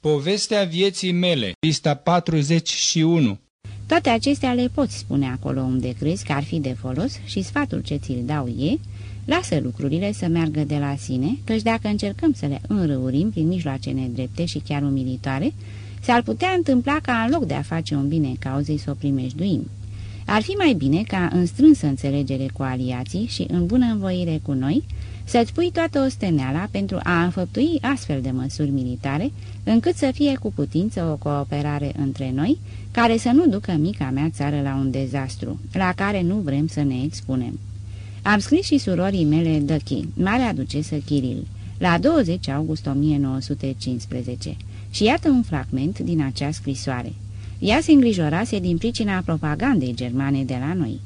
Povestea vieții mele, lista 41 Toate acestea le poți spune acolo unde crezi că ar fi de folos și sfatul ce ți-l dau e, lasă lucrurile să meargă de la sine, căci dacă încercăm să le înrăurim prin mijloace nedrepte și chiar umilitoare, s-ar putea întâmpla ca în loc de a face un bine cauzei să o primejduim. Ar fi mai bine ca în strânsă înțelegere cu aliații și în bună învoire cu noi, să-ți pui toată osteneala pentru a înfăptui astfel de măsuri militare, încât să fie cu putință o cooperare între noi, care să nu ducă mica mea țară la un dezastru, la care nu vrem să ne expunem. Am scris și surorii mele Dăchi, marea ducesă Chiril, la 20 august 1915, și iată un fragment din acea scrisoare. Ea se îngrijorase din pricina propagandei germane de la noi.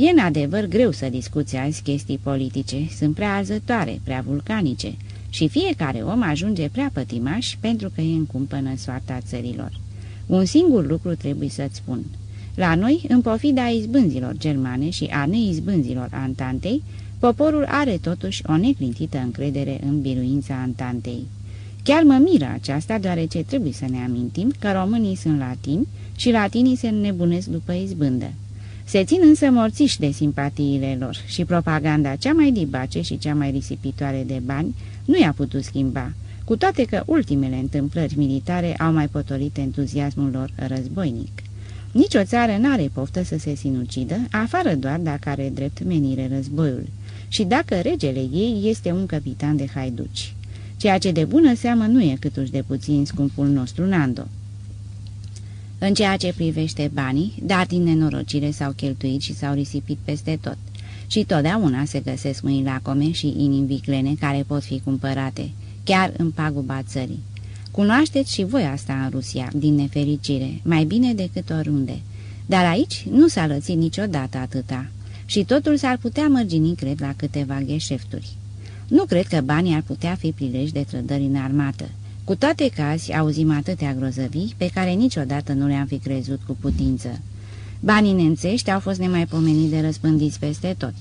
E în adevăr greu să discuți azi chestii politice, sunt prea arzătoare, prea vulcanice și fiecare om ajunge prea pătimaș pentru că e în cumpănă soarta țărilor. Un singur lucru trebuie să-ți spun. La noi, în pofida izbânzilor germane și a neizbânzilor Antantei, poporul are totuși o neclintită încredere în biruința Antantei. Chiar mă miră aceasta, deoarece trebuie să ne amintim că românii sunt latini și latinii se nebunesc după izbândă. Se țin însă morțiși de simpatiile lor și propaganda cea mai dibace și cea mai risipitoare de bani nu i-a putut schimba, cu toate că ultimele întâmplări militare au mai potolit entuziasmul lor războinic. Nici o țară n-are poftă să se sinucidă, afară doar dacă are drept menire războiul, și dacă regele ei este un capitan de haiduci. Ceea ce de bună seamă nu e câtuși de puțin scumpul nostru Nando. În ceea ce privește banii, dar din nenorocire s-au cheltuit și s-au risipit peste tot. Și totdeauna se găsesc mâini lacome și inimi viclene care pot fi cumpărate, chiar în paguba țării. Cunoașteți și voi asta în Rusia, din nefericire, mai bine decât oriunde. Dar aici nu s-a lățit niciodată atâta. Și totul s-ar putea mărgini, cred, la câteva gheșefturi. Nu cred că banii ar putea fi prilej de trădări în armată. Cu toate că azi auzim atâtea grozăvii pe care niciodată nu le-am fi crezut cu putință. Banii nențești au fost nemaipomenit de răspândiți peste tot.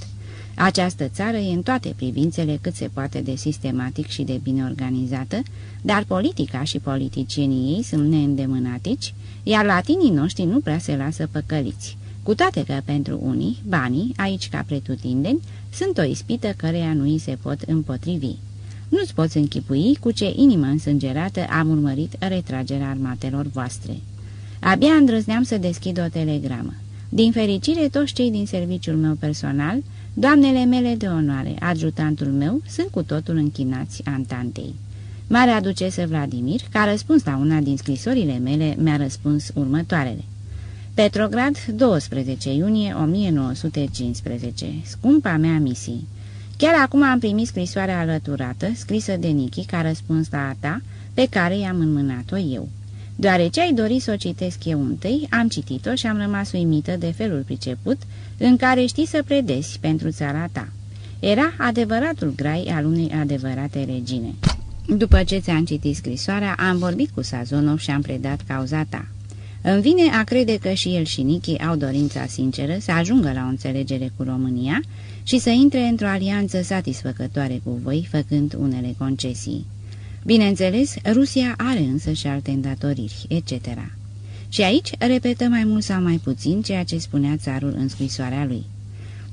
Această țară e în toate privințele cât se poate de sistematic și de bine organizată, dar politica și politicienii ei sunt neîndemânatici, iar latinii noștri nu prea se lasă păcăliți, cu toate că pentru unii, banii, aici ca pretutindeni, sunt o ispită căreia nu îi se pot împotrivi. Nu-ți poți închipui cu ce inimă însângerată am urmărit retragerea armatelor voastre. Abia îndrăzneam să deschid o telegramă. Din fericire, toți cei din serviciul meu personal, doamnele mele de onoare, adjutantul meu, sunt cu totul închinați Antantei. Marea ducesă Vladimir, ca răspuns la una din scrisorile mele, mi-a răspuns următoarele. Petrograd, 12 iunie 1915. Scumpa mea misii. Chiar acum am primit scrisoarea alăturată, scrisă de Nichi, ca răspuns la a ta, pe care i-am înmânat-o eu. Deoarece ai dorit să o citesc eu întâi, am citit-o și am rămas uimită de felul priceput în care știi să predezi pentru țara ta. Era adevăratul grai al unei adevărate regine. După ce ți-am citit scrisoarea, am vorbit cu Sazonov și am predat cauza ta. Îmi vine a crede că și el și Nichi au dorința sinceră să ajungă la o înțelegere cu România și să intre într-o alianță satisfăcătoare cu voi, făcând unele concesii. Bineînțeles, Rusia are însă și alte îndatoriri, etc. Și aici repetă mai mult sau mai puțin ceea ce spunea țarul în scrisoarea lui.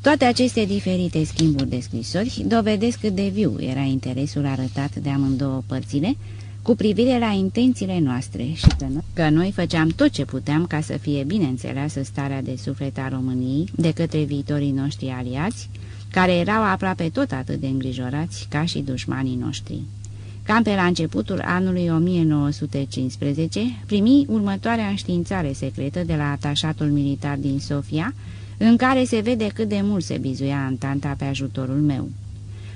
Toate aceste diferite schimburi de scrisori dovedesc cât de viu era interesul arătat de amândouă părțile cu privire la intențiile noastre și că noi, că noi făceam tot ce puteam ca să fie bine înțeleasă starea de suflet a României de către viitorii noștri aliați, care erau aproape tot atât de îngrijorați ca și dușmanii noștri. Cam pe la începutul anului 1915, primi următoarea înștiințare secretă de la atașatul militar din Sofia, în care se vede cât de mult se bizuia Antanta pe ajutorul meu.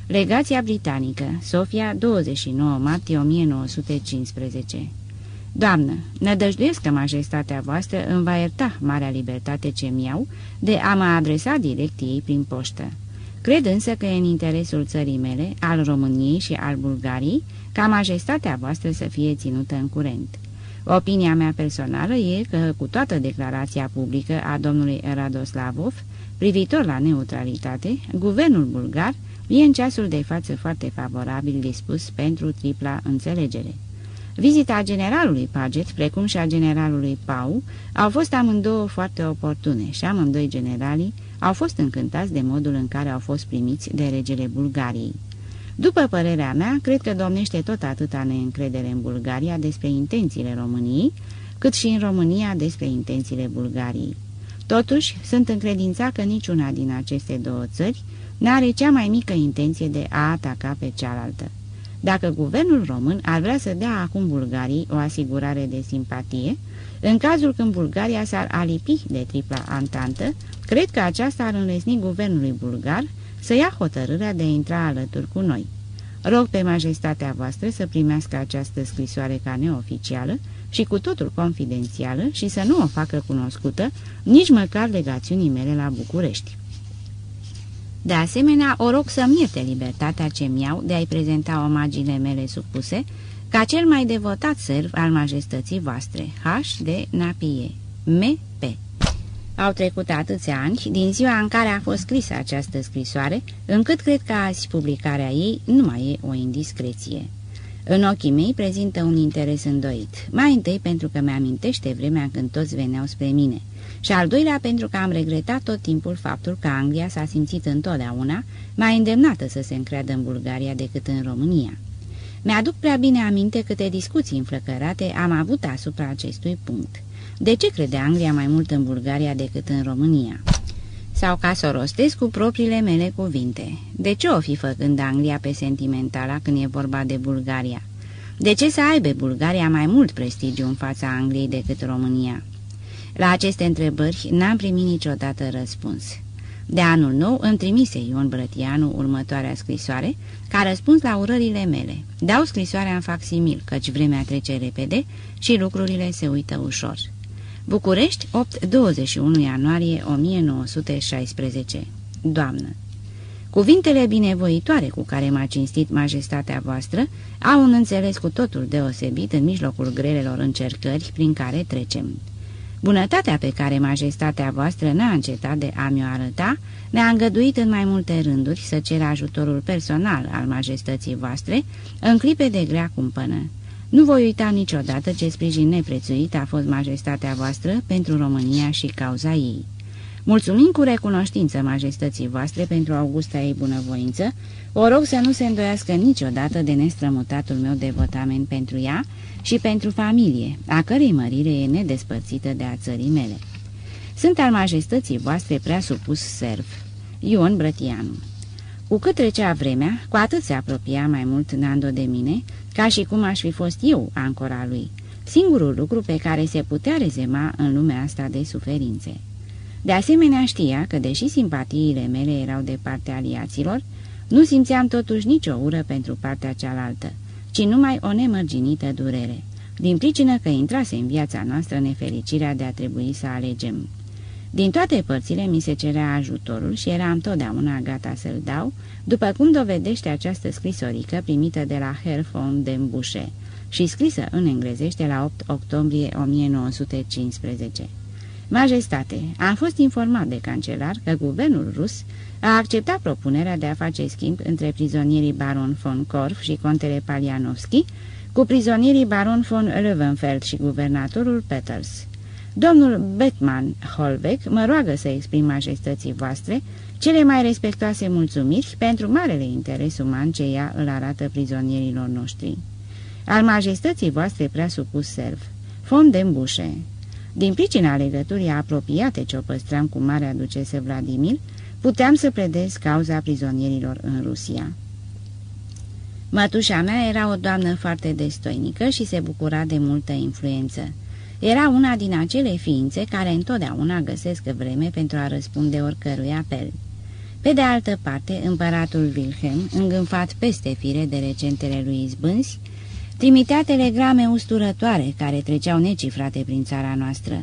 Legația britanică, Sofia, 29 martie 1915 Doamnă, nădăjduiesc că majestatea voastră îmi va ierta marea libertate ce mi-au de a mă adresa direct ei prin poștă. Cred însă că e în interesul țării mele, al României și al Bulgariei, ca majestatea voastră să fie ținută în curent. Opinia mea personală e că, cu toată declarația publică a domnului Radoslavov, privitor la neutralitate, guvernul bulgar e în ceasul de față foarte favorabil dispus pentru tripla înțelegere. Vizita generalului Paget, precum și a generalului Pau, au fost amândouă foarte oportune și amândoi generalii au fost încântați de modul în care au fost primiți de regele Bulgariei. După părerea mea, cred că domnește tot atâta neîncredere în Bulgaria despre intențiile României, cât și în România despre intențiile Bulgariei. Totuși, sunt încredințat că niciuna din aceste două țări n-are cea mai mică intenție de a ataca pe cealaltă. Dacă guvernul român ar vrea să dea acum Bulgariei o asigurare de simpatie, în cazul când Bulgaria s-ar alipi de tripla antantă, cred că aceasta ar înlesni guvernului bulgar să ia hotărârea de a intra alături cu noi. Rog pe majestatea voastră să primească această scrisoare ca neoficială și cu totul confidențială și să nu o facă cunoscută nici măcar legațiunii mele la București. De asemenea, o rog să-mi ierte libertatea ce mi-au de a-i prezenta omagiile mele supuse ca cel mai devotat serv al majestății voastre, H. de Napie, M.P. Au trecut atâția ani din ziua în care a fost scrisă această scrisoare, încât cred că azi publicarea ei nu mai e o indiscreție. În ochii mei prezintă un interes îndoit, mai întâi pentru că mi-amintește vremea când toți veneau spre mine – și al doilea pentru că am regretat tot timpul faptul că Anglia s-a simțit întotdeauna mai îndemnată să se încreadă în Bulgaria decât în România. Mi-aduc prea bine aminte câte discuții înflăcărate am avut asupra acestui punct. De ce crede Anglia mai mult în Bulgaria decât în România? Sau ca să o rostesc cu propriile mele cuvinte. De ce o fi făcând Anglia pe sentimentala când e vorba de Bulgaria? De ce să aibă Bulgaria mai mult prestigiu în fața Angliei decât România? La aceste întrebări n-am primit niciodată răspuns. De anul nou îmi trimise Ion Brătianu următoarea scrisoare, ca răspuns la urările mele. Dau scrisoarea în facsimil, căci vremea trece repede și lucrurile se uită ușor. București, 8-21 ianuarie 1916 Doamnă Cuvintele binevoitoare cu care m-a cinstit majestatea voastră au un înțeles cu totul deosebit în mijlocul grelelor încercări prin care trecem. Bunătatea pe care majestatea voastră n-a încetat de a mi-o arăta, mi-a îngăduit în mai multe rânduri să cer ajutorul personal al majestății voastre în clipe de grea cumpănă. Nu voi uita niciodată ce sprijin neprețuit a fost majestatea voastră pentru România și cauza ei. Mulțumim cu recunoștință majestății voastre pentru augusta ei bunăvoință, o rog să nu se îndoiască niciodată de nestrămutatul meu devotament pentru ea și pentru familie, a cărei mărire e nedespărțită de a țării mele. Sunt al majestății voastre prea supus serv. Ion Brătianu Cu cât trecea vremea, cu atât se apropia mai mult Nando de mine, ca și cum aș fi fost eu ancora lui, singurul lucru pe care se putea rezema în lumea asta de suferințe. De asemenea știa că, deși simpatiile mele erau de partea aliaților, nu simțeam totuși nicio ură pentru partea cealaltă, ci numai o nemărginită durere, din pricină că intrase în viața noastră nefericirea de a trebui să alegem. Din toate părțile mi se cerea ajutorul și eram întotdeauna gata să-l dau, după cum dovedește această scrisorică primită de la Herr von den Busche și scrisă în englezește la 8 octombrie 1915. Majestate, am fost informat de cancelar că guvernul rus a acceptat propunerea de a face schimb între prizonierii baron von Korf și contele Palianovski cu prizonierii baron von Löwenfeld și guvernatorul Peters. Domnul Beckman Holbeck mă roagă să exprim majestății voastre cele mai respectoase mulțumiri pentru marele interes uman ce ea îl arată prizonierilor noștri. Al majestății voastre prea supus serv, Fond de Bușe. Din pricina legăturii apropiate ce o păstram cu Marea Ducesă Vladimir, puteam să predez cauza prizonierilor în Rusia. Mătușa mea era o doamnă foarte destoinică și se bucura de multă influență. Era una din acele ființe care întotdeauna găsesc vreme pentru a răspunde oricărui apel. Pe de altă parte, împăratul Wilhelm, îngânfat peste fire de recentele lui izbânzi, trimitea telegrame usturătoare care treceau necifrate prin țara noastră.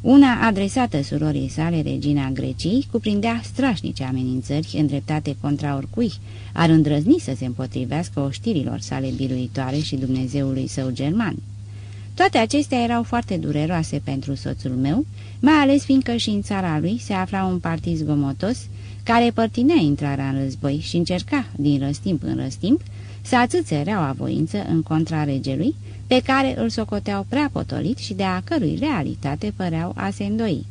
Una adresată surorii sale, regina Greciei, cuprindea strașnice amenințări îndreptate contra oricui ar îndrăzni să se împotrivească oștirilor sale biruitoare și Dumnezeului său german. Toate acestea erau foarte dureroase pentru soțul meu, mai ales fiindcă și în țara lui se afla un partid zgomotos care părtinea intrarea în război și încerca, din răstimp în răstimp, să atâțe reaua voință în contra regelui, pe care îl socoteau prea potolit și de a cărui realitate păreau a se îndoi.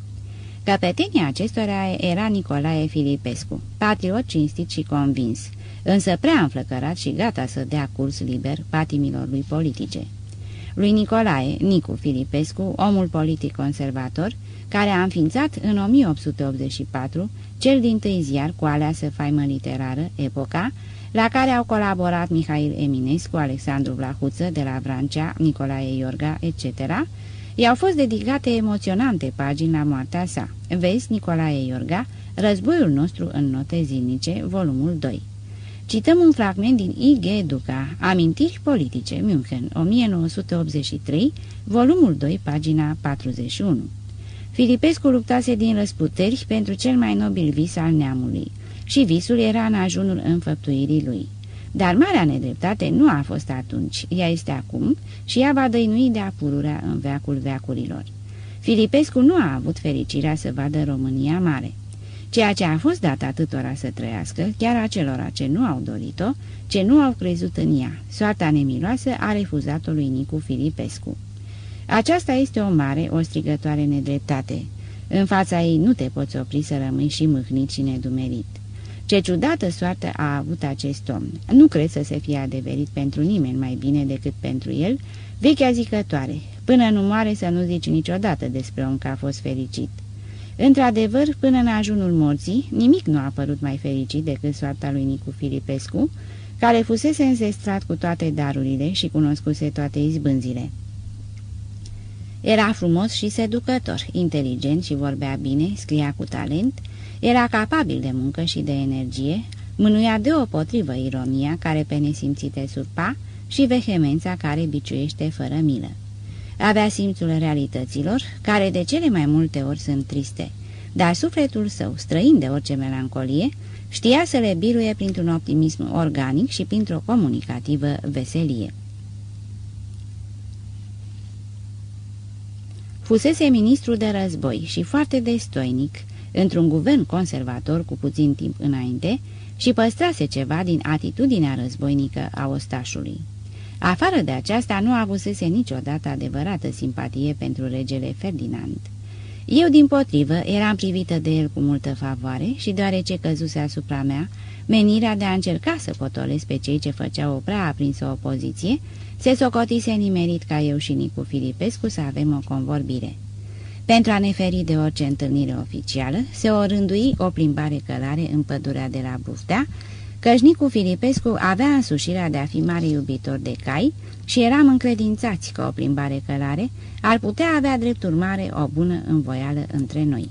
Căpetenia acestora era Nicolae Filipescu, patriot cinstit și convins, însă prea înflăcărat și gata să dea curs liber patimilor lui politice. Lui Nicolae, Nicu Filipescu, omul politic conservator, care a înființat în 1884 cel din tâi ziar cu aleasă faimă literară, Epoca, la care au colaborat Mihail Eminescu, Alexandru Vlahuță de la Vrancea, Nicolae Iorga, etc., i-au fost dedicate emoționante pagini la moartea sa. Vezi, Nicolae Iorga, Războiul nostru în note zilnice, volumul 2. Cităm un fragment din I.G. Duca, Amintiri politice, München, 1983, volumul 2, pagina 41. Filipescu luptase din răsputeri pentru cel mai nobil vis al neamului și visul era în ajunul înfăptuirii lui. Dar marea nedreptate nu a fost atunci, ea este acum și ea va dăinui de-a pururea în veacul veacurilor. Filipescu nu a avut fericirea să vadă România mare. Ceea ce a fost dat atâtora să trăiască, chiar acelora ce nu au dorit-o, ce nu au crezut în ea, soarta nemiloasă a refuzat-o lui Nicu Filipescu. Aceasta este o mare, o strigătoare nedreptate. În fața ei nu te poți opri să rămâi și mâhnit și nedumerit. Ce ciudată soartă a avut acest om. Nu cred să se fie adeverit pentru nimeni mai bine decât pentru el, vechea zicătoare, până nu moare să nu zici niciodată despre om că a fost fericit. Într-adevăr, până în ajunul morții, nimic nu a părut mai fericit decât soarta lui Nicu Filipescu, care fusese înzestrat cu toate darurile și cunoscuse toate izbânzile. Era frumos și seducător, inteligent și vorbea bine, scria cu talent, era capabil de muncă și de energie, mânuia deopotrivă ironia care pe nesimțite surpa și vehemența care biciuiește fără milă. Avea simțul realităților, care de cele mai multe ori sunt triste, dar sufletul său, străin de orice melancolie, știa să le biruie printr-un optimism organic și printr-o comunicativă veselie. Fusese ministru de război și foarte destoinic, într-un guvern conservator cu puțin timp înainte, și păstrase ceva din atitudinea războinică a ostașului. Afară de aceasta, nu avusese niciodată adevărată simpatie pentru regele Ferdinand. Eu, din potrivă, eram privită de el cu multă favoare și deoarece căzuse asupra mea menirea de a încerca să potolesc pe cei ce făceau o prea aprinsă opoziție, se socotise nimerit ca eu și Nicu Filipescu să avem o convorbire. Pentru a ne feri de orice întâlnire oficială, se o rândui o plimbare călare în pădurea de la Buftea, căci Nicu Filipescu avea însușirea de a fi mare iubitor de cai și eram încredințați că o plimbare călare ar putea avea drept urmare o bună învoială între noi.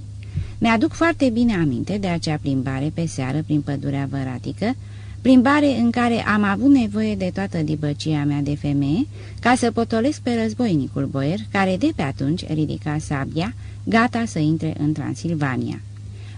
Mi-aduc foarte bine aminte de acea plimbare pe seară prin pădurea văratică, plimbare în care am avut nevoie de toată dibăcia mea de femeie ca să potolesc pe războinicul boier care de pe atunci ridica sabia, gata să intre în Transilvania.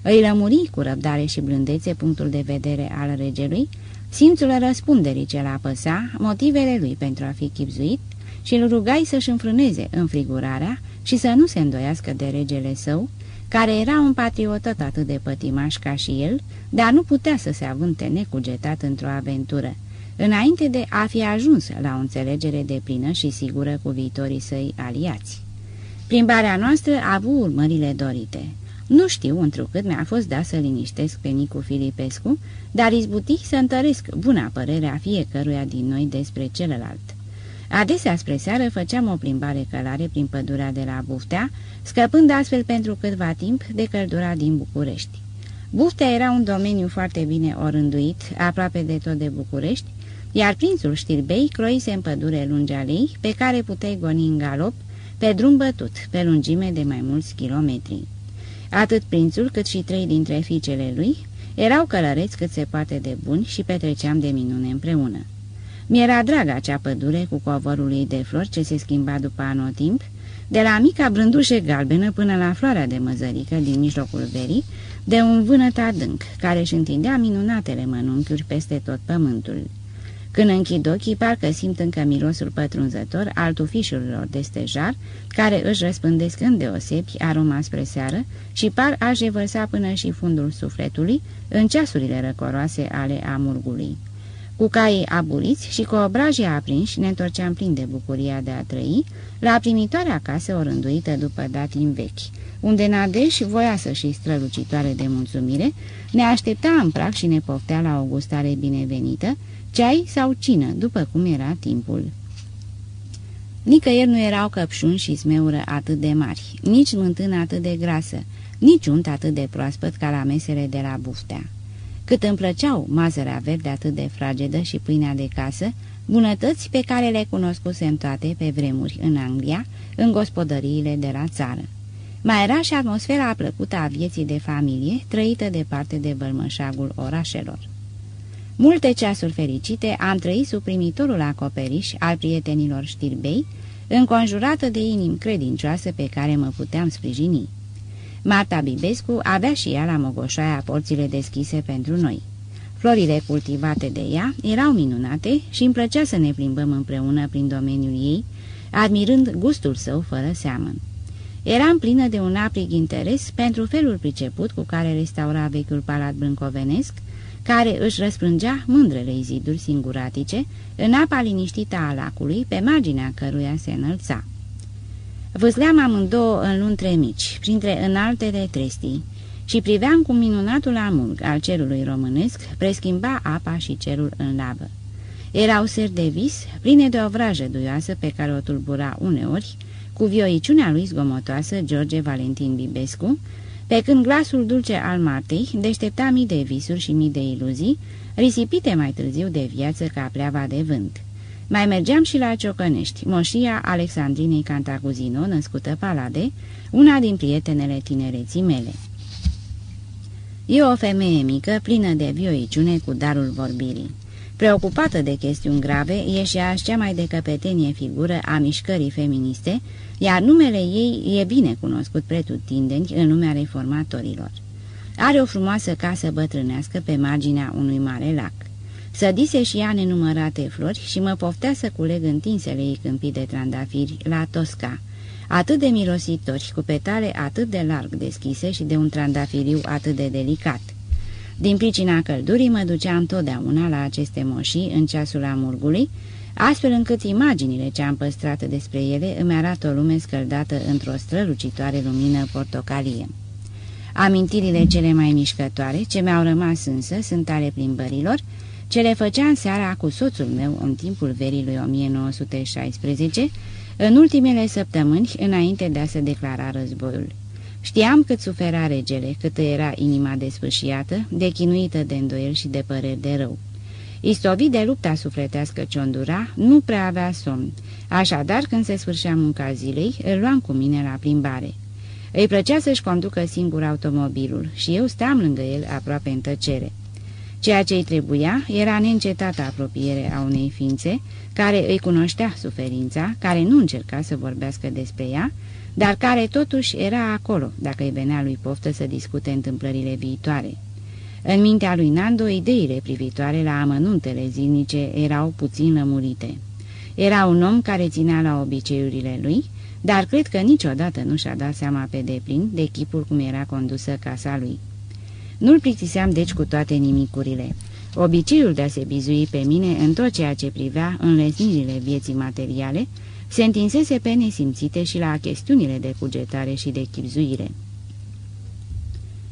Îi lămuri cu răbdare și blândețe punctul de vedere al regelui, simțul răspunderii ce l-apăsa, motivele lui pentru a fi chipzuit și îl rugai să-și înfrâneze înfrigurarea și să nu se îndoiască de regele său, care era un patriot atât de pătimaș ca și el, dar nu putea să se avânte necugetat într-o aventură, înainte de a fi ajuns la o înțelegere de plină și sigură cu viitorii săi aliați. Plimbarea noastră a avut urmările dorite. Nu știu întrucât mi-a fost dat să liniștesc pe Nicu Filipescu, dar izbuti să întăresc buna părere a fiecăruia din noi despre celălalt. Adesea spre seară făceam o plimbare călare prin pădurea de la Buftea, scăpând astfel pentru câtva timp de căldura din București. Buftea era un domeniu foarte bine orânduit, aproape de tot de București, iar prințul Știrbei croise în pădure lungea lei, pe care puteai goni în galop, pe drum bătut, pe lungime de mai mulți kilometri. Atât prințul cât și trei dintre fiicele lui erau călăreți cât se poate de buni și petreceam de minune împreună. Mi-era dragă acea pădure cu covorul ei de flori ce se schimba după anotimp, de la mica brândușe galbenă până la floarea de măzărică din mijlocul verii, de un vânăt adânc, care își întindea minunatele mănunchiuri peste tot pământul. Când închid ochii, parcă simt încă mirosul pătrunzător al tufișurilor de stejar, care își răspândesc îndeosebi aroma spre seară și par a vărsa până și fundul sufletului în ceasurile răcoroase ale amurgului. Cu caii aburiți și cu obrajii aprinși ne întorceam plin de bucuria de a trăi la primitoarea casă orânduită după datin vechi, unde Nadeș, voiasă și strălucitoare de mulțumire, ne aștepta în prag și ne poftea la o gustare binevenită, ceai sau cină, după cum era timpul. Nicăieri nu erau căpșuni și smeură atât de mari, nici smântână atât de grasă, nici unt atât de proaspăt ca la mesele de la buftea. Cât îmi plăceau mazărea verde atât de fragedă și pâinea de casă, bunătăți pe care le cunoscusem toate pe vremuri în Anglia, în gospodăriile de la țară. Mai era și atmosfera plăcută a vieții de familie, trăită departe de bălmășagul orașelor. Multe ceasuri fericite am trăit sub primitorul acoperiș al prietenilor știrbei, înconjurată de inimi credincioase pe care mă puteam sprijini. Marta Bibescu avea și ea la Mogoșaia porțile deschise pentru noi. Florile cultivate de ea erau minunate și îmi plăcea să ne plimbăm împreună prin domeniul ei, admirând gustul său fără seamăn. Eram plină de un aprig interes pentru felul priceput cu care restaura vechiul palat brâncovenesc, care își răsprângea mândrele ziduri singuratice în apa liniștită a lacului, pe marginea căruia se înălța. Vâsleam amândouă în luntre mici, printre înaltele trestii, și priveam cu minunatul amurg al cerului românesc preschimba apa și cerul în lavă. Erau seri de vis, pline de o vrajă duioasă pe care o tulbura uneori, cu vioiciunea lui zgomotoasă George Valentin Bibescu, pe când glasul dulce al Martei deștepta mii de visuri și mii de iluzii, risipite mai târziu de viață ca pleava de vânt. Mai mergeam și la Ciocănești, moșia Alexandrinei Cantacuzino, născută Palade, una din prietenele tinereții mele. E o femeie mică, plină de vioiciune cu darul vorbirii. Preocupată de chestiuni grave, e și aș cea mai de căpetenie figură a mișcării feministe, iar numele ei e bine cunoscut pretutindeni în lumea reformatorilor. Are o frumoasă casă bătrânească pe marginea unui mare lac. Sădise și ea nenumărate flori și mă poftea să culeg întinsele ei câmpii de trandafiri la Tosca, atât de mirositori, cu petale atât de larg deschise și de un trandafiriu atât de delicat. Din pricina căldurii mă duceam întotdeauna la aceste moșii în ceasul amurgului, astfel încât imaginile ce am păstrat despre ele îmi arată o lume scăldată într-o strălucitoare lumină portocalie. Amintirile cele mai mișcătoare, ce mi-au rămas însă, sunt ale plimbărilor, ce le făceam seara cu soțul meu în timpul verii lui 1916, în ultimele săptămâni înainte de a se declara războiul. Știam cât sufera regele, cât era inima desfâșiată, dechinuită de îndoiel și de păreri de rău. Istovit de lupta sufletească ce îndura, nu prea avea somn, așadar când se sfârșea munca zilei, îl luam cu mine la plimbare. Îi plăcea să-și conducă singur automobilul și eu steam lângă el aproape în tăcere. Ceea ce îi trebuia era neîncetată apropiere a unei ființe care îi cunoștea suferința, care nu încerca să vorbească despre ea, dar care totuși era acolo, dacă îi venea lui poftă să discute întâmplările viitoare. În mintea lui Nando, ideile privitoare la amănuntele zilnice erau puțin lămurite. Era un om care ținea la obiceiurile lui, dar cred că niciodată nu și-a dat seama pe deplin de chipul cum era condusă casa lui. Nu-l plictiseam deci cu toate nimicurile. Obiceiul de a se bizui pe mine în tot ceea ce privea înlesnirile vieții materiale se întinsese pe nesimțite și la chestiunile de cugetare și de chipzuire.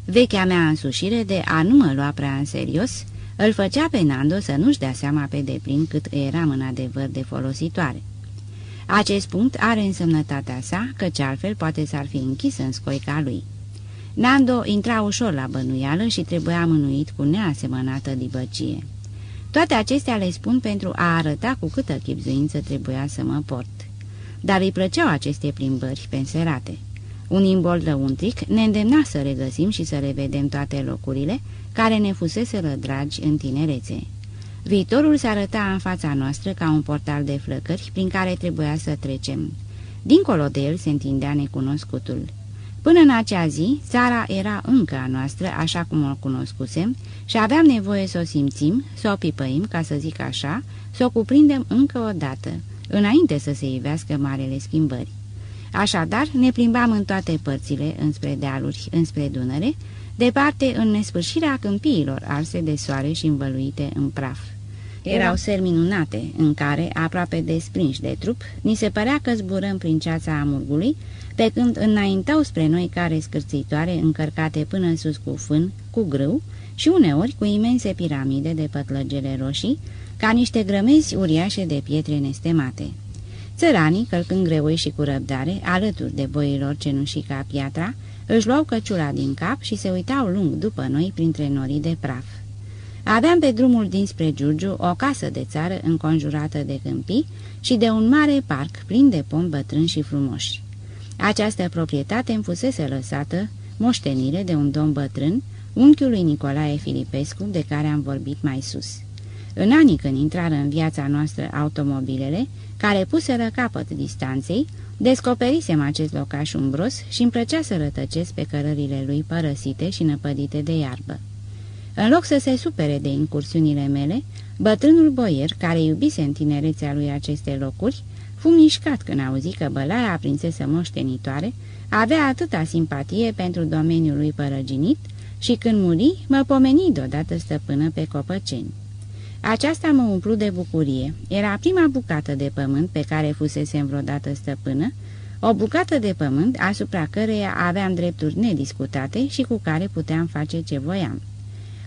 Vechea mea însușire de a nu mă lua prea în serios îl făcea pe Nando să nu-și dea seama pe deplin cât eram în adevăr de folositoare. Acest punct are însemnătatea sa, căci altfel poate s-ar fi închis în scoica lui. Nando intra ușor la bănuială și trebuia mânuit cu neasemănată dibăcie. Toate acestea le spun pentru a arăta cu câtă chipzuință trebuia să mă port. Dar îi plăceau aceste plimbări penserate. Un imbol lăuntric ne îndemna să regăsim și să revedem toate locurile care ne fusese dragi în tinerețe. Viitorul se arăta în fața noastră ca un portal de flăcări prin care trebuia să trecem. Dincolo de el se întindea necunoscutul. Până în acea zi, țara era încă a noastră, așa cum o cunoscusem, și aveam nevoie să o simțim, să o pipăim, ca să zic așa, să o cuprindem încă o dată, înainte să se ivească marele schimbări. Așadar, ne plimbam în toate părțile, înspre dealuri, înspre Dunăre, departe în nesfârșirea câmpiilor arse de soare și învăluite în praf. Erau seri minunate, în care, aproape desprinși de trup, ni se părea că zburăm prin ceața amurgului, pe când înaintau spre noi care scârțitoare încărcate până sus cu fân, cu grâu și uneori cu imense piramide de pătlăgele roșii, ca niște grămezi uriașe de pietre nestemate. Țăranii, călcând greoi și cu răbdare, alături de boilor cenușii ca piatra, își luau căciula din cap și se uitau lung după noi printre norii de praf. Aveam pe drumul dinspre Giurgiu o casă de țară înconjurată de câmpii și de un mare parc plin de pom bătrâni și frumoși. Această proprietate îmi fusese lăsată moștenire de un domn bătrân, unchiul lui Nicolae Filipescu, de care am vorbit mai sus. În anii când intrară în viața noastră automobilele, care puseră capăt distanței, descoperisem acest locaș umbros și îmi plăcea să rătăcesc pe cărările lui părăsite și năpădite de iarbă. În loc să se supere de incursiunile mele, bătrânul boier, care iubise în tinerețea lui aceste locuri, fu mișcat când auzi că bălaia prințesă moștenitoare avea atâta simpatie pentru domeniul lui părăginit și când muri, mă pomeni deodată stăpână pe copăceni. Aceasta mă umplu de bucurie. Era prima bucată de pământ pe care fusesem vreodată stăpână, o bucată de pământ asupra căreia aveam drepturi nediscutate și cu care puteam face ce voiam.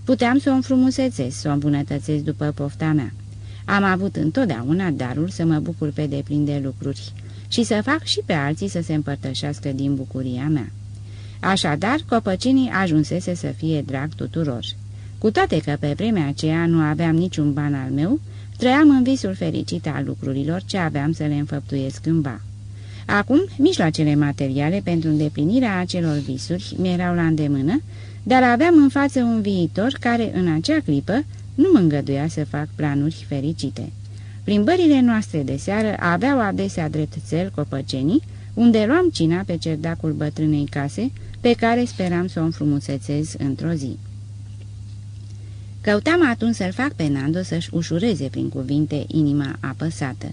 Puteam să o înfrumusețez, să o îmbunătățesc după pofta mea. Am avut întotdeauna darul să mă bucur pe deplin de lucruri și să fac și pe alții să se împărtășească din bucuria mea. Așadar, copăcinii ajunsese să fie drag tuturor. Cu toate că pe vremea aceea nu aveam niciun ban al meu, trăiam în visul fericit al lucrurilor ce aveam să le înfăptuiesc cândva. Acum, mijloacele materiale pentru îndeplinirea acelor visuri mi erau la îndemână, dar aveam în față un viitor care, în acea clipă, nu mă îngăduia să fac planuri fericite. Plimbările noastre de seară aveau adesea drept cel copăcenii, unde luam cina pe cerdacul bătrânei case, pe care speram să o înfrumusețez într-o zi. Căutam atunci să-l fac pe Nando să-și ușureze prin cuvinte inima apăsată.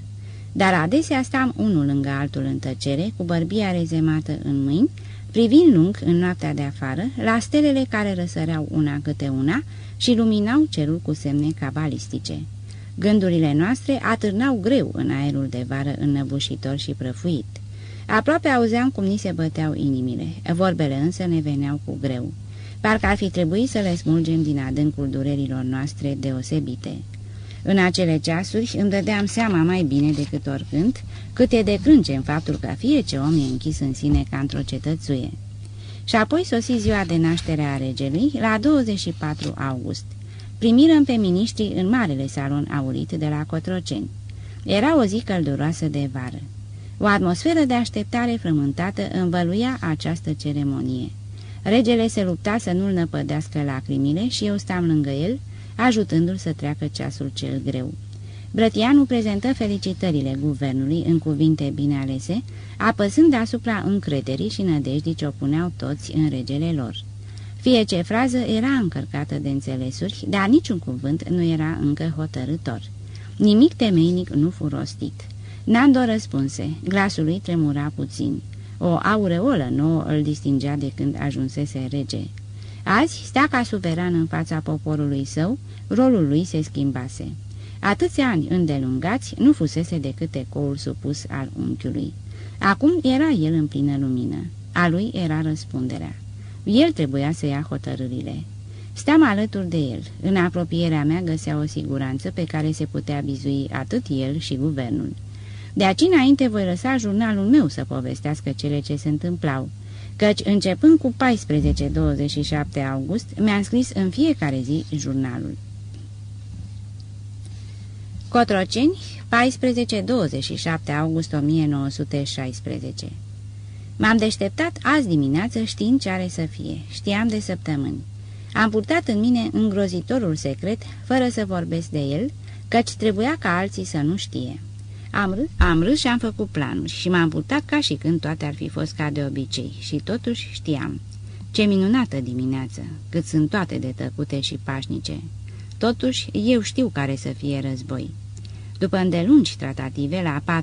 Dar adesea stam unul lângă altul în tăcere, cu bărbia rezemată în mâini, privind lung în noaptea de afară la stelele care răsăreau una câte una și luminau cerul cu semne cabalistice. Gândurile noastre atârnau greu în aerul de vară înnăbușitor și prăfuit. Aproape auzeam cum ni se băteau inimile, vorbele însă ne veneau cu greu. Parcă ar fi trebuit să le smulgem din adâncul durerilor noastre deosebite. În acele ceasuri îmi dădeam seama mai bine decât oricând cât e de crânce în faptul că fie ce om e închis în sine ca într-o cetățuie. Și apoi sosi ziua de naștere a regelui la 24 august. Primirăm pe miniștri în marele salon aurit de la Cotroceni. Era o zi călduroasă de vară. O atmosferă de așteptare frământată învăluia această ceremonie. Regele se lupta să nu-l năpădească lacrimile și eu stam lângă el, ajutându-l să treacă ceasul cel greu. Brătianu prezentă felicitările guvernului în cuvinte bine alese, apăsând asupra încrederii și nădejdii ce o puneau toți în regele lor. Fie ce frază era încărcată de înțelesuri, dar niciun cuvânt nu era încă hotărător. Nimic temeinic nu fu rostit. Nando răspunse, glasul lui tremura puțin. O aureolă nouă îl distingea de când ajunsese rege. Azi stea ca suveran în fața poporului său, rolul lui se schimbase. Atâția ani îndelungați nu fusese decât ecoul supus al unchiului. Acum era el în plină lumină. A lui era răspunderea. El trebuia să ia hotărârile. Steam alături de el. În apropierea mea găsea o siguranță pe care se putea bizui atât el și guvernul. De aici înainte voi lăsa jurnalul meu să povestească cele ce se întâmplau, căci începând cu 14-27 august mi-am scris în fiecare zi jurnalul. Cotroceni, 14-27 august 1916 M-am deșteptat azi dimineață știind ce are să fie, știam de săptămâni. Am purtat în mine îngrozitorul secret, fără să vorbesc de el, căci trebuia ca alții să nu știe. Am râs, am râs și am făcut planuri și m-am purtat ca și când toate ar fi fost ca de obicei și totuși știam. Ce minunată dimineață, cât sunt toate de tăcute și pașnice. Totuși, eu știu care să fie război. După îndelungi tratative, la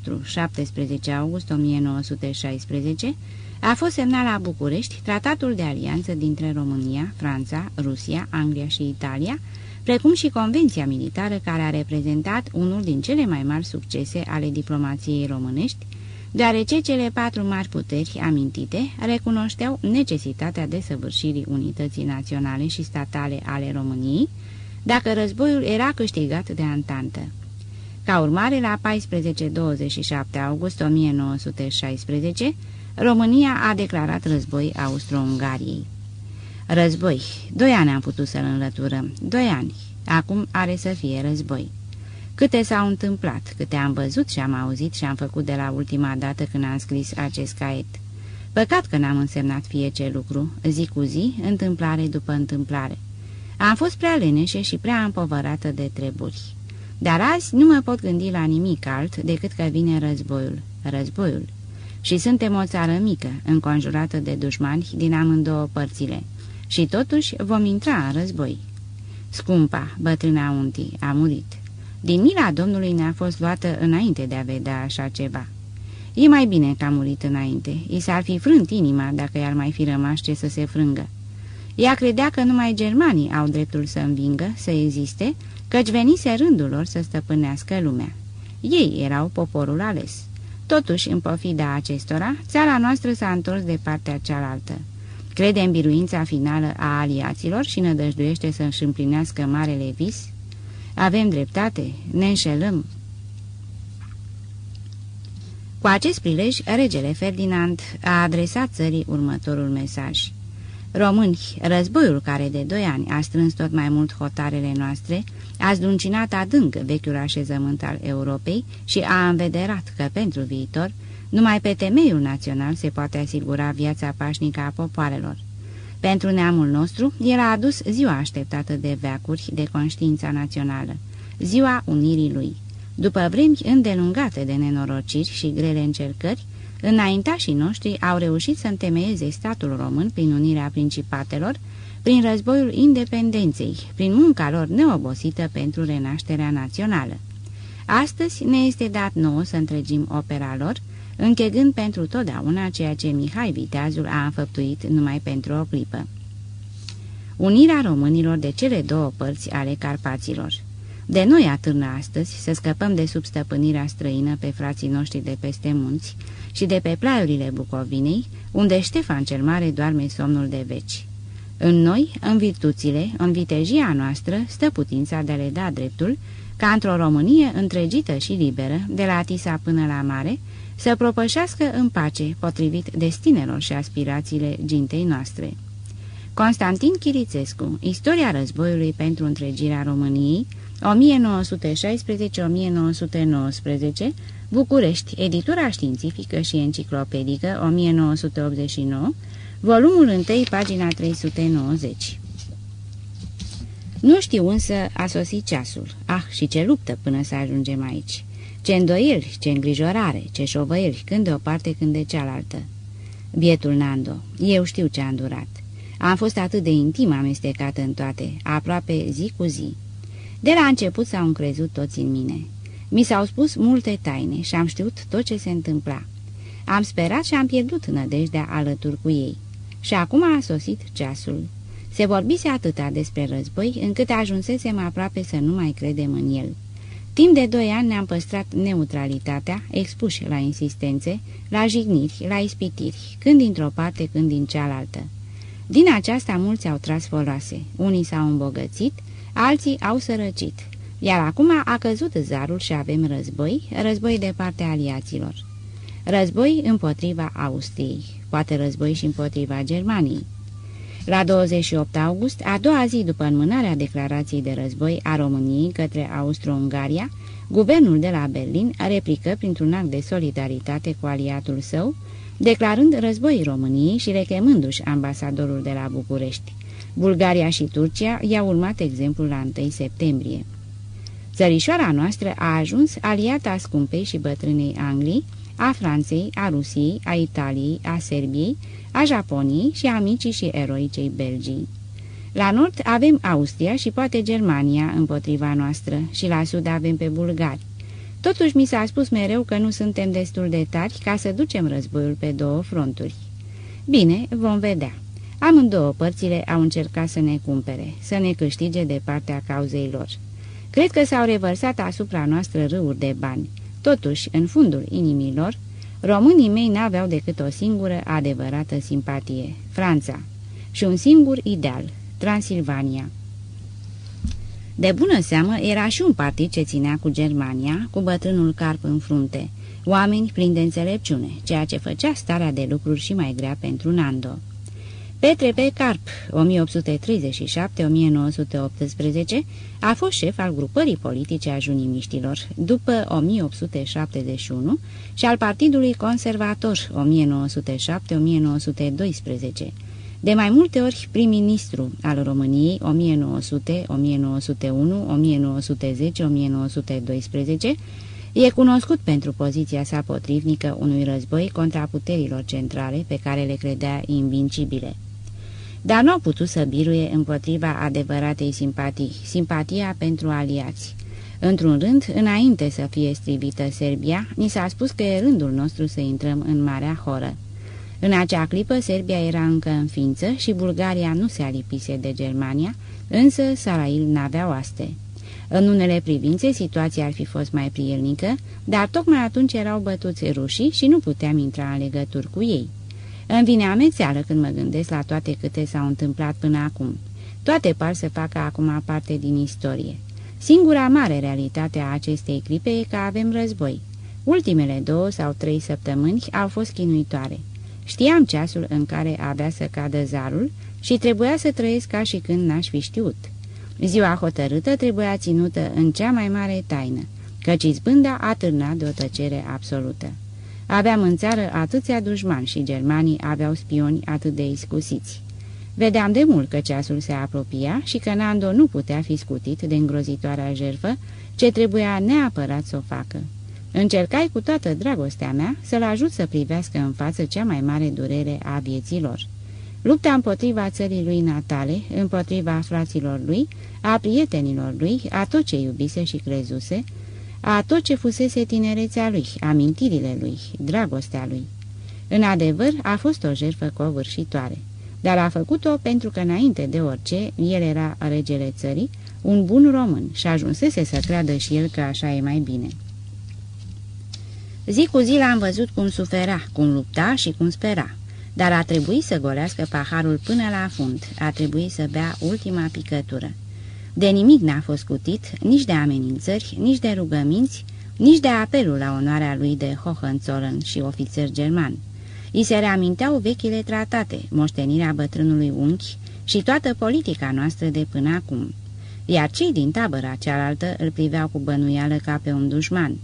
4-17 august 1916, a fost semnat la București tratatul de alianță dintre România, Franța, Rusia, Anglia și Italia, precum și convenția militară care a reprezentat unul din cele mai mari succese ale diplomației românești, deoarece cele patru mari puteri amintite recunoșteau necesitatea desăvârșirii unității naționale și statale ale României, dacă războiul era câștigat de Antantă. Ca urmare, la 14-27 august 1916, România a declarat război Austro-Ungariei. Război. Doi ani am putut să-l înlăturăm. Doi ani. Acum are să fie război. Câte s-au întâmplat, câte am văzut și am auzit și am făcut de la ultima dată când am scris acest caiet. Păcat că n-am însemnat fie ce lucru, zi cu zi, întâmplare după întâmplare. Am fost prea leneșe și prea împovărată de treburi. Dar azi nu mă pot gândi la nimic alt decât că vine războiul. Războiul. Și suntem o țară mică, înconjurată de dușmani din amândouă părțile. Și totuși vom intra în război. Scumpa, bătrâna untii, a murit. Din mila Domnului ne-a fost luată înainte de a vedea așa ceva. E mai bine că a murit înainte. I s-ar fi frânt inima dacă i-ar mai fi rămas ce să se frângă. Ea credea că numai germanii au dreptul să învingă, să existe, căci venise rândul lor să stăpânească lumea. Ei erau poporul ales. Totuși, în pofida acestora, țara noastră s-a întors de partea cealaltă. Crede în biruința finală a aliaților și nădăjduiește să își împlinească marele vis? Avem dreptate? Ne înșelăm? Cu acest prilej, regele Ferdinand a adresat țării următorul mesaj. Români, războiul care de doi ani a strâns tot mai mult hotarele noastre, a zduncinat adânc vechiul așezământ al Europei și a învederat că pentru viitor, numai pe temeiul național se poate asigura viața pașnică a popoarelor. Pentru neamul nostru, el a adus ziua așteptată de veacuri de conștiința națională, ziua unirii lui. După vremi îndelungate de nenorociri și grele încercări, înaintașii noștri au reușit să întemeieze statul român prin unirea principatelor, prin războiul independenței, prin munca lor neobosită pentru renașterea națională. Astăzi ne este dat nouă să întregim opera lor, închegând pentru totdeauna ceea ce Mihai Viteazul a înfăptuit numai pentru o clipă. Unirea românilor de cele două părți ale Carpaților. De noi atârnă astăzi să scăpăm de sub stăpânirea străină pe frații noștri de peste munți și de pe plaiurile Bucovinei, unde Ștefan cel Mare doarme somnul de veci. În noi, în virtuțile, în vitejia noastră, stă putința de a le da dreptul, ca într-o Românie întregită și liberă, de la Tisa până la Mare, să propășească în pace, potrivit destinelor și aspirațiile gintei noastre. Constantin Chirițescu, Istoria războiului pentru întregirea României, 1916-1919, București, editura științifică și enciclopedică, 1989, volumul 1, pagina 390. Nu știu însă a sosit ceasul. Ah, și ce luptă până să ajungem aici! Ce îndoieli, ce îngrijorare, ce șovăieli, când de o parte, când de cealaltă. Bietul Nando, eu știu ce am durat. Am fost atât de intim amestecat în toate, aproape zi cu zi. De la început s-au încrezut toți în mine. Mi s-au spus multe taine și am știut tot ce se întâmpla. Am sperat și am pierdut nădejdea alături cu ei. Și acum a sosit ceasul. Se vorbise atâta despre război, încât ajunsesem aproape să nu mai credem în el. Timp de doi ani ne-am păstrat neutralitatea, expuși la insistențe, la jigniri, la ispitiri, când dintr-o parte, când din cealaltă. Din aceasta mulți au tras foloase, unii s-au îmbogățit, alții au sărăcit, iar acum a căzut zarul și avem război, război de partea aliaților. Război împotriva Austriei, poate război și împotriva Germaniei. La 28 august, a doua zi după înmânarea declarației de război a României către Austro-Ungaria, guvernul de la Berlin replică printr-un act de solidaritate cu aliatul său, declarând război României și rechemându-și ambasadorul de la București. Bulgaria și Turcia i-au urmat exemplul la 1 septembrie. Țărișoara noastră a ajuns aliata a scumpei și bătrânei Anglii, a Franței, a Rusiei, a Italiei, a Serbiei, a Japoniei și a amicii și eroicei Belgii. La nord avem Austria și poate Germania împotriva noastră și la sud avem pe bulgari. Totuși mi s-a spus mereu că nu suntem destul de tari ca să ducem războiul pe două fronturi. Bine, vom vedea. Amândouă părțile au încercat să ne cumpere, să ne câștige de partea cauzei lor. Cred că s-au revărsat asupra noastră râuri de bani. Totuși, în fundul inimilor, românii mei n-aveau decât o singură adevărată simpatie, Franța, și un singur ideal, Transilvania. De bună seamă, era și un partid ce ținea cu Germania, cu bătrânul carp în frunte, oameni plini de înțelepciune, ceea ce făcea starea de lucruri și mai grea pentru Nando. Petre P. Carp, 1837-1918, a fost șef al grupării politice a junimiștilor după 1871 și al Partidului Conservator 1907-1912. De mai multe ori prim-ministru al României 1900, 1901, 1910, 1912, e cunoscut pentru poziția sa potrivnică unui război contra puterilor centrale pe care le credea invincibile dar nu au putut să biruie împotriva adevăratei simpatii, simpatia pentru aliați. Într-un rând, înainte să fie strivită Serbia, ni s-a spus că e rândul nostru să intrăm în Marea Horă. În acea clipă, Serbia era încă în ființă și Bulgaria nu se alipise de Germania, însă Sarail n-avea oaste. În unele privințe, situația ar fi fost mai prielnică, dar tocmai atunci erau bătuți rușii și nu puteam intra în legături cu ei. Îmi vine amețeală când mă gândesc la toate câte s-au întâmplat până acum. Toate par să facă acum parte din istorie. Singura mare realitate a acestei clipe e că avem război. Ultimele două sau trei săptămâni au fost chinuitoare. Știam ceasul în care avea să cadă zarul și trebuia să trăiesc ca și când n-aș fi știut. Ziua hotărâtă trebuia ținută în cea mai mare taină, căci izbânda a târnat de o tăcere absolută. Aveam în țară atâția dușmani și germanii aveau spioni atât de iscusiți. Vedeam de mult că ceasul se apropia și că Nando nu putea fi scutit de îngrozitoarea jerfă ce trebuia neapărat să o facă. Încercai cu toată dragostea mea să-l ajut să privească în față cea mai mare durere a vieților. Lupta împotriva țării lui natale, împotriva fraților lui, a prietenilor lui, a tot ce iubise și crezuse, a tot ce fusese tinerețea lui, amintirile lui, dragostea lui. În adevăr, a fost o jertfă covârșitoare, dar a făcut-o pentru că înainte de orice, el era regele țării, un bun român și ajunsese să creadă și el că așa e mai bine. Zi cu zi l-am văzut cum sufera, cum lupta și cum spera, dar a trebuit să golească paharul până la fund, a trebuit să bea ultima picătură. De nimic n-a fost cutit, nici de amenințări, nici de rugăminți, nici de apelul la onoarea lui de Hohenzollern și ofițer german. I se reaminteau vechile tratate, moștenirea bătrânului unchi și toată politica noastră de până acum. Iar cei din tabăra cealaltă îl priveau cu bănuială ca pe un dușman.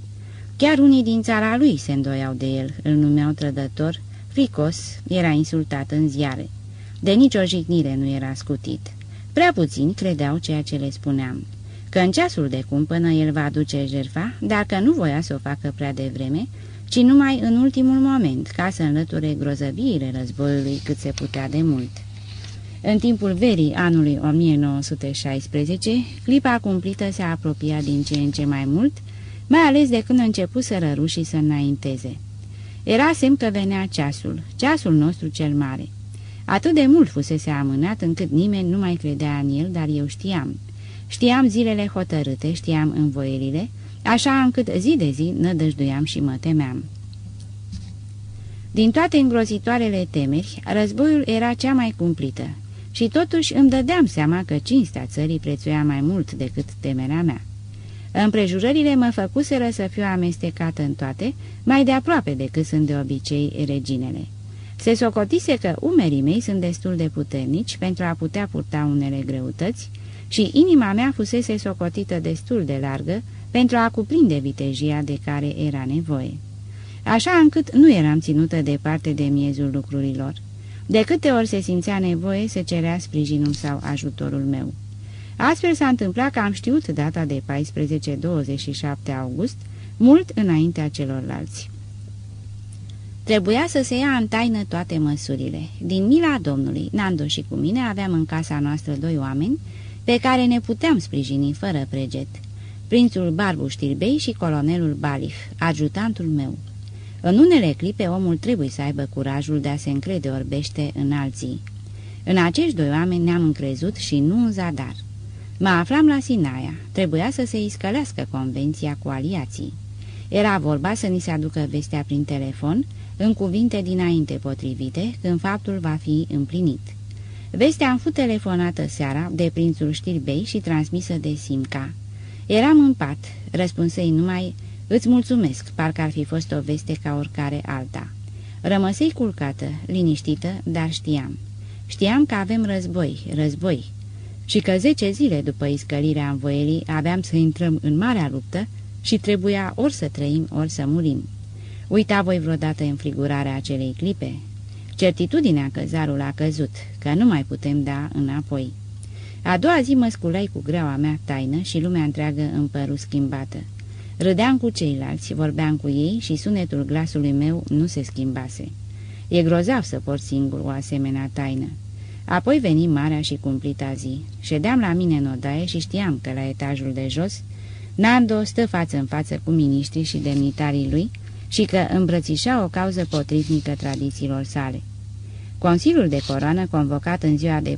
Chiar unii din țara lui se îndoiau de el, îl numeau trădător, fricos, era insultat în ziare. De nicio jignire nu era scutit. Prea puțini credeau ceea ce le spuneam, că în ceasul de cumpănă el va aduce jerfa, dar că nu voia să o facă prea devreme, ci numai în ultimul moment, ca să înlăture grozăviile războiului cât se putea de mult. În timpul verii anului 1916, clipa cumplită se apropia din ce în ce mai mult, mai ales de când început să rărușii să înainteze. Era semn că venea ceasul, ceasul nostru cel mare. Atât de mult fusese amânat încât nimeni nu mai credea în el, dar eu știam. Știam zilele hotărâte, știam învoierile, așa încât zi de zi nădăjduiam și mă temeam. Din toate îngrozitoarele temeri, războiul era cea mai cumplită și totuși îmi dădeam seama că cinstea țării prețuia mai mult decât temerea mea. Împrejurările mă făcuseră să fiu amestecată în toate, mai de aproape decât sunt de obicei reginele. Se socotise că umerii mei sunt destul de puternici pentru a putea purta unele greutăți și inima mea fusese socotită destul de largă pentru a cuprinde vitejia de care era nevoie. Așa încât nu eram ținută departe de miezul lucrurilor. De câte ori se simțea nevoie, se cerea sprijinul sau ajutorul meu. Astfel s-a întâmplat că am știut data de 14-27 august, mult înaintea celorlalți. Trebuia să se ia în taină toate măsurile. Din mila Domnului, Nando și cu mine aveam în casa noastră doi oameni pe care ne puteam sprijini fără preget. Prințul Barbu Știrbei și colonelul Balif, ajutantul meu. În unele clipe omul trebuie să aibă curajul de a se încrede orbește în alții. În acești doi oameni ne-am încrezut și nu în zadar. Mă aflam la Sinaia, trebuia să se iscălească convenția cu aliații. Era vorba să ni se aducă vestea prin telefon, în cuvinte dinainte potrivite, când faptul va fi împlinit. Vestea am fost telefonată seara de prințul Știrbei și transmisă de Simca. Eram în pat, răspunsei numai, îți mulțumesc, parcă ar fi fost o veste ca oricare alta. Rămăsei culcată, liniștită, dar știam. Știam că avem război, război. Și că zece zile după iscălirea învoierii aveam să intrăm în marea luptă și trebuia ori să trăim, ori să murim. Uita voi vreodată înfrigurarea acelei clipe? Certitudinea că zarul a căzut, că nu mai putem da înapoi. A doua zi mă sculai cu greaua mea taină și lumea întreagă în părul schimbată. Râdeam cu ceilalți, vorbeam cu ei și sunetul glasului meu nu se schimbase. E grozav să port singur o asemenea taină. Apoi veni marea și cumplita zi. Ședeam la mine în odaie și știam că la etajul de jos Nando stă față în față cu miniștrii și demnitarii lui și că îmbrățișa o cauză potrivnică tradițiilor sale. Consiliul de coroană, convocat în ziua de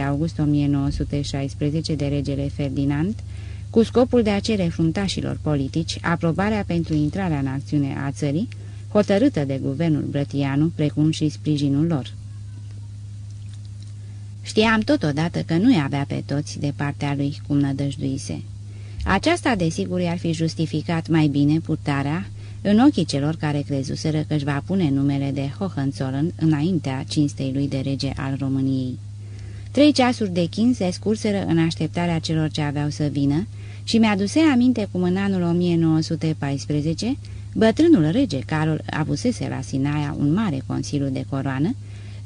14-27 august 1916 de regele Ferdinand, cu scopul de a cere fruntașilor politici aprobarea pentru intrarea în acțiune a țării, hotărâtă de guvernul Brătianu, precum și sprijinul lor. Știam totodată că nu-i avea pe toți de partea lui cum nădăjduise. Aceasta, desigur, ar fi justificat mai bine purtarea în ochii celor care crezuseră că își va pune numele de Hohenzollern înaintea cinstei lui de rege al României. Trei ceasuri de chin se scurseră în așteptarea celor ce aveau să vină și mi-aduse aminte cum în anul 1914 bătrânul rege Carol avusese la Sinaia un mare consiliu de coroană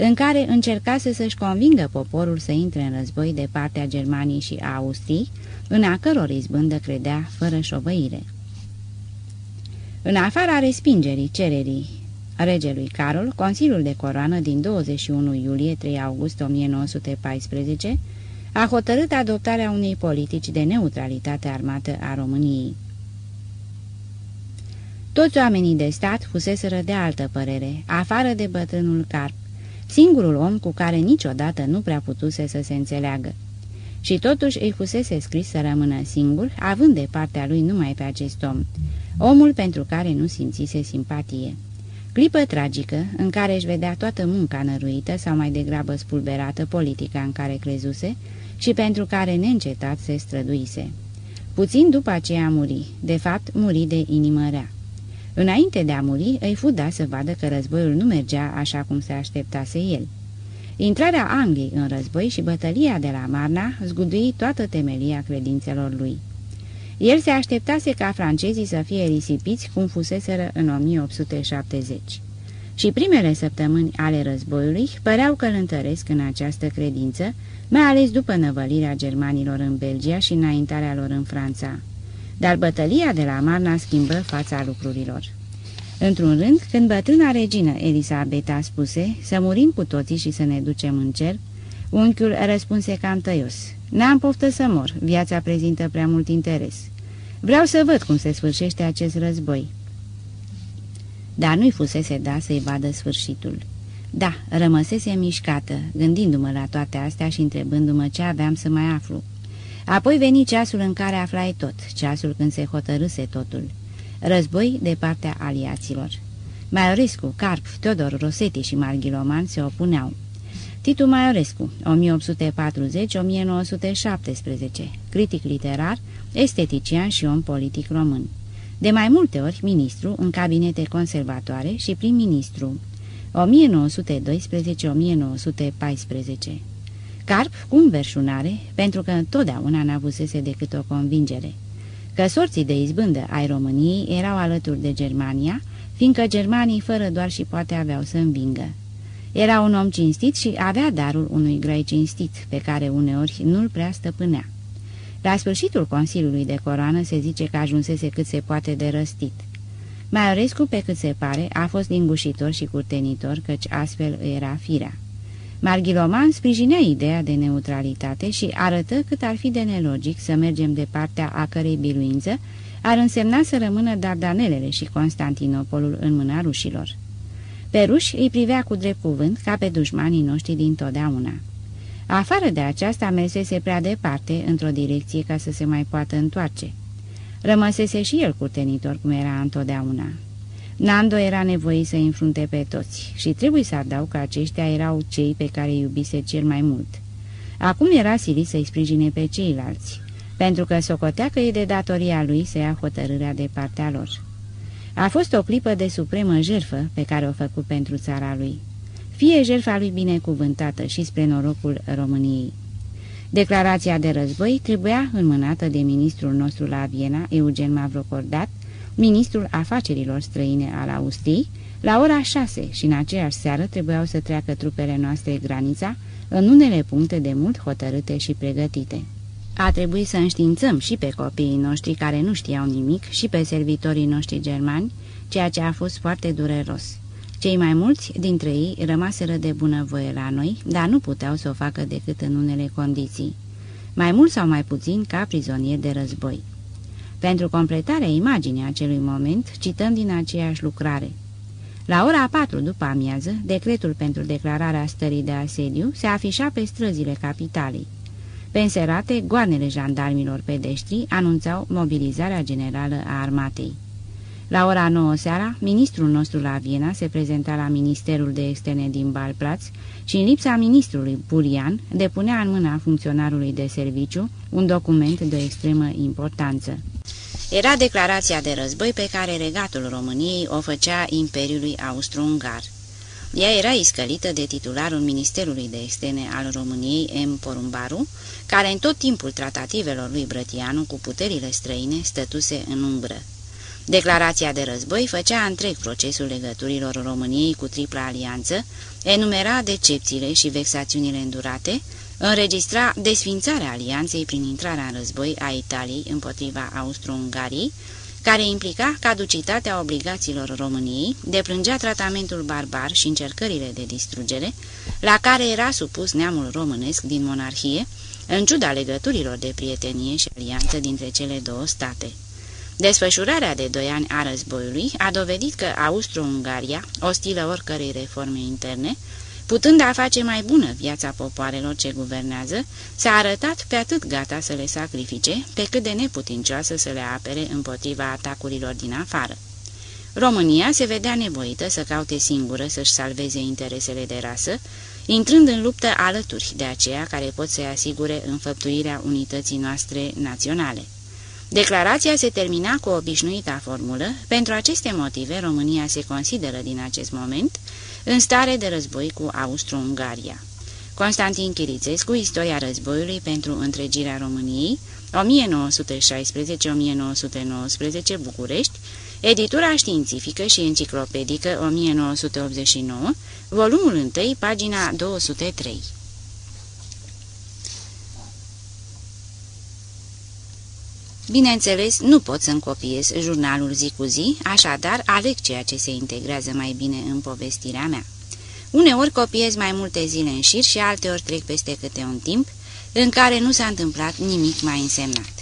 în care încercase să-și convingă poporul să intre în război de partea Germaniei și a Austriei, în a căror izbândă credea fără șovăire. În afara respingerii cererii regelui Carol, Consiliul de Coroană din 21 iulie-3 august 1914 a hotărât adoptarea unei politici de neutralitate armată a României. Toți oamenii de stat fuseseră de altă părere, afară de bătrânul Carp, singurul om cu care niciodată nu prea putuse să se înțeleagă. Și totuși îi fusese scris să rămână singur, având de partea lui numai pe acest om, omul pentru care nu simțise simpatie. Clipă tragică, în care își vedea toată munca năruită sau mai degrabă spulberată politica în care crezuse și pentru care neîncetat se străduise. Puțin după aceea muri, de fapt muri de inimă rea. Înainte de a muri, îi fu dat să vadă că războiul nu mergea așa cum se așteptase el. Intrarea Angliei în război și bătălia de la Marna zgudui toată temelia credințelor lui. El se așteptase ca francezii să fie risipiți cum fuseseră în 1870. Și primele săptămâni ale războiului păreau că îl întăresc în această credință, mai ales după năvălirea germanilor în Belgia și înaintarea lor în Franța. Dar bătălia de la Marna schimbă fața lucrurilor. Într-un rând, când bătrâna regină Elisabeta spuse să murim cu toții și să ne ducem în cer, unchiul răspunse cam tăios. N-am poftă să mor, viața prezintă prea mult interes. Vreau să văd cum se sfârșește acest război. Dar nu-i fusese da să-i vadă sfârșitul. Da, rămăsese mișcată, gândindu-mă la toate astea și întrebându-mă ce aveam să mai aflu. Apoi veni ceasul în care aflai tot, ceasul când se hotărâse totul. Război de partea aliaților. Maiorescu, Carp, Teodor Rosetti și Marghiloman se opuneau. Titu Maiorescu, 1840-1917, critic literar, estetician și om politic român. De mai multe ori ministru în cabinete conservatoare și prim-ministru, 1912-1914. Carp cu înverșunare, pentru că întotdeauna n-avusese decât o convingere – că sorții de izbândă ai României erau alături de Germania, fiindcă germanii fără doar și poate aveau să învingă. Era un om cinstit și avea darul unui grăi cinstit, pe care uneori nu-l prea stăpânea. La sfârșitul Consiliului de Coroană se zice că ajunsese cât se poate de răstit. Maiorescu, pe cât se pare, a fost lingușitor și curtenitor, căci astfel era firea. Marghiloman sprijinea ideea de neutralitate și arătă cât ar fi de nelogic să mergem de partea a cărei biluință ar însemna să rămână Dardanelele și Constantinopolul în mâna rușilor. Pe ruși îi privea cu drept cuvânt ca pe dușmanii noștri din totdeauna. Afară de aceasta mersese prea departe, într-o direcție ca să se mai poată întoarce. Rămăsese și el curtenitor cum era întotdeauna. Nando era nevoit să înfrunte pe toți și trebuie să adaug că aceștia erau cei pe care îi iubise cel mai mult. Acum era silit să-i sprijine pe ceilalți, pentru că socotea că e de datoria lui să ia hotărârea de partea lor. A fost o clipă de supremă jerfă pe care o făcut pentru țara lui. Fie jerfa lui binecuvântată și spre norocul României. Declarația de război trebuia înmânată de ministrul nostru la Viena, Eugen Mavrocordat, ministrul afacerilor străine al Austriei, la ora 6 și în aceeași seară trebuiau să treacă trupele noastre granița în unele puncte de mult hotărâte și pregătite. A trebuit să înștiințăm și pe copiii noștri care nu știau nimic și pe servitorii noștri germani, ceea ce a fost foarte dureros. Cei mai mulți dintre ei rămaseră de bunăvoie la noi, dar nu puteau să o facă decât în unele condiții. Mai mult sau mai puțin ca prizonieri de război. Pentru completarea imaginii acelui moment, cităm din aceeași lucrare. La ora 4 după amiază, decretul pentru declararea stării de asediu se afișa pe străzile capitalei. Pe înserate, goanele jandarmilor pedeștri anunțau mobilizarea generală a armatei. La ora 9 seara, ministrul nostru la Viena se prezenta la Ministerul de Externe din Balplaț și în lipsa ministrului Burian depunea în mâna funcționarului de serviciu un document de extremă importanță. Era declarația de război pe care regatul României o făcea Imperiului Austro-Ungar. Ea era iscălită de titularul Ministerului de Externe al României, M. Porumbaru, care în tot timpul tratativelor lui Brătianu cu puterile străine stătuse în umbră. Declarația de război făcea întreg procesul legăturilor României cu tripla alianță, enumera decepțiile și vexațiunile îndurate, înregistra desfințarea alianței prin intrarea în război a Italiei împotriva Austro-Ungariei, care implica caducitatea obligațiilor României, deplângea tratamentul barbar și încercările de distrugere, la care era supus neamul românesc din monarhie, în ciuda legăturilor de prietenie și alianță dintre cele două state. Desfășurarea de doi ani a războiului a dovedit că Austro-Ungaria, ostilă oricărei reforme interne, putând a face mai bună viața popoarelor ce guvernează, s-a arătat pe atât gata să le sacrifice, pe cât de neputincioasă să le apere împotriva atacurilor din afară. România se vedea nevoită să caute singură să-și salveze interesele de rasă, intrând în luptă alături de aceea care pot să-i asigure înfăptuirea unității noastre naționale. Declarația se termina cu obișnuita formulă, pentru aceste motive România se consideră din acest moment în stare de război cu Austro-Ungaria. Constantin Chirițescu, Istoria războiului pentru întregirea României, 1916-1919, București, Editura științifică și enciclopedică 1989, volumul 1, pagina 203. Bineînțeles, nu pot să-mi copiez jurnalul zi cu zi, așadar aleg ceea ce se integrează mai bine în povestirea mea. Uneori copiez mai multe zile în șir și alteori trec peste câte un timp în care nu s-a întâmplat nimic mai însemnat.